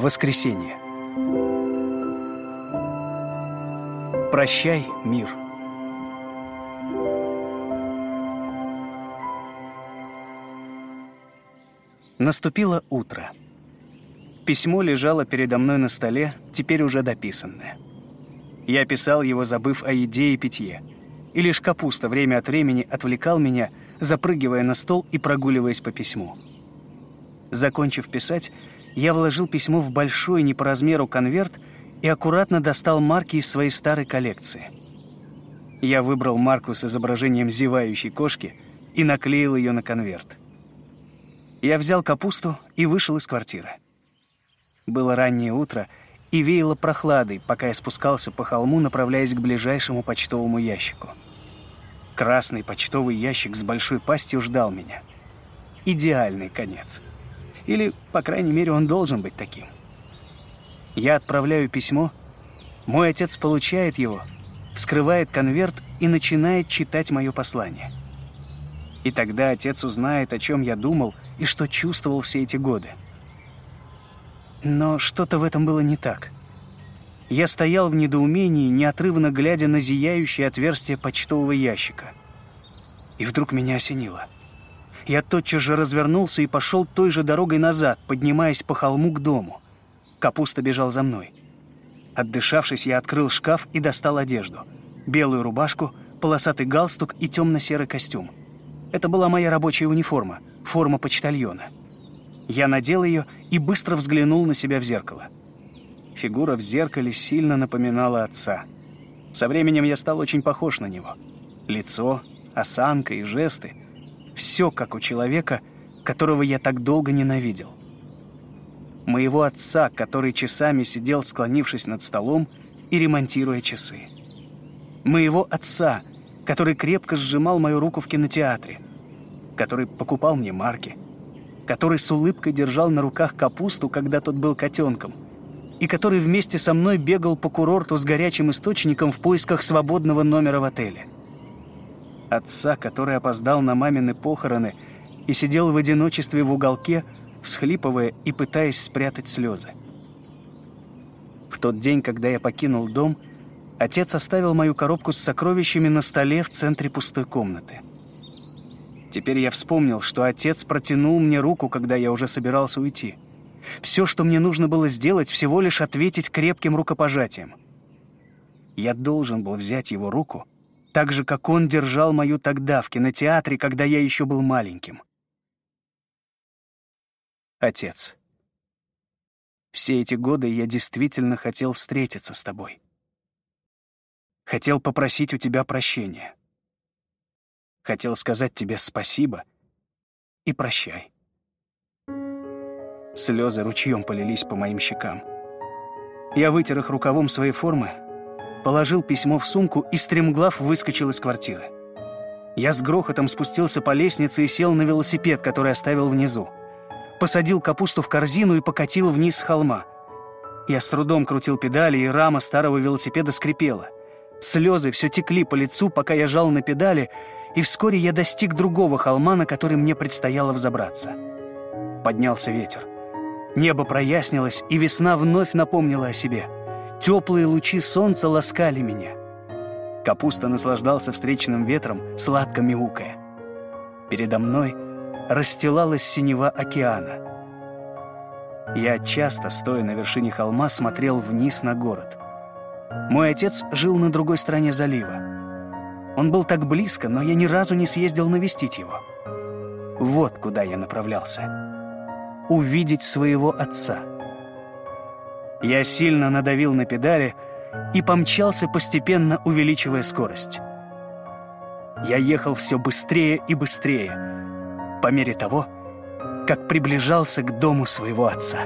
Воскресенье. Прощай, мир. Наступило утро. Письмо лежало передо мной на столе, теперь уже дописанное. Я писал его, забыв о еде и питье. И лишь капуста время от времени отвлекал меня, запрыгивая на стол и прогуливаясь по письму. Закончив писать, я вложил письмо в большой не по размеру конверт и аккуратно достал марки из своей старой коллекции. Я выбрал марку с изображением зевающей кошки и наклеил ее на конверт. Я взял капусту и вышел из квартиры. Было раннее утро, и веяло прохладой, пока я спускался по холму, направляясь к ближайшему почтовому ящику. Красный почтовый ящик с большой пастью ждал меня. Идеальный конец. Или, по крайней мере, он должен быть таким. Я отправляю письмо, мой отец получает его, вскрывает конверт и начинает читать мое послание. И тогда отец узнает, о чем я думал и что чувствовал все эти годы. Но что-то в этом было не так. Я стоял в недоумении, неотрывно глядя на зияющее отверстие почтового ящика. И вдруг меня осенило — я тотчас же развернулся и пошел той же дорогой назад, поднимаясь по холму к дому. Капуста бежал за мной. Отдышавшись, я открыл шкаф и достал одежду. Белую рубашку, полосатый галстук и темно-серый костюм. Это была моя рабочая униформа, форма почтальона. Я надел ее и быстро взглянул на себя в зеркало. Фигура в зеркале сильно напоминала отца. Со временем я стал очень похож на него. Лицо, осанка и жесты — все как у человека, которого я так долго ненавидел. Моего отца, который часами сидел, склонившись над столом и ремонтируя часы. Моего отца, который крепко сжимал мою руку в кинотеатре, который покупал мне марки, который с улыбкой держал на руках капусту, когда тот был котенком, и который вместе со мной бегал по курорту с горячим источником в поисках свободного номера в отеле отца, который опоздал на мамины похороны и сидел в одиночестве в уголке, всхлипывая и пытаясь спрятать слезы. В тот день, когда я покинул дом, отец оставил мою коробку с сокровищами на столе в центре пустой комнаты. Теперь я вспомнил, что отец протянул мне руку, когда я уже собирался уйти. Все, что мне нужно было сделать, всего лишь ответить крепким рукопожатием. Я должен был взять его руку — так же, как он держал мою тогда в кинотеатре, когда я еще был маленьким. Отец, все эти годы я действительно хотел встретиться с тобой. Хотел попросить у тебя прощения. Хотел сказать тебе спасибо и прощай. Слезы ручьем полились по моим щекам. Я вытер их рукавом своей формы, положил письмо в сумку и стремглав выскочил из квартиры. Я с грохотом спустился по лестнице и сел на велосипед, который оставил внизу. Посадил капусту в корзину и покатил вниз с холма. Я с трудом крутил педали, и рама старого велосипеда скрипела. Слезы все текли по лицу, пока я жал на педали, и вскоре я достиг другого холма, на который мне предстояло взобраться. Поднялся ветер. Небо прояснилось, и весна вновь напомнила о себе — Теплые лучи солнца ласкали меня. Капуста наслаждался встречным ветром, сладко мяукая. Передо мной расстилалась синева океана. Я часто, стоя на вершине холма, смотрел вниз на город. Мой отец жил на другой стороне залива. Он был так близко, но я ни разу не съездил навестить его. Вот куда я направлялся. Увидеть своего отца — я сильно надавил на педали и помчался, постепенно увеличивая скорость. Я ехал все быстрее и быстрее, по мере того, как приближался к дому своего отца.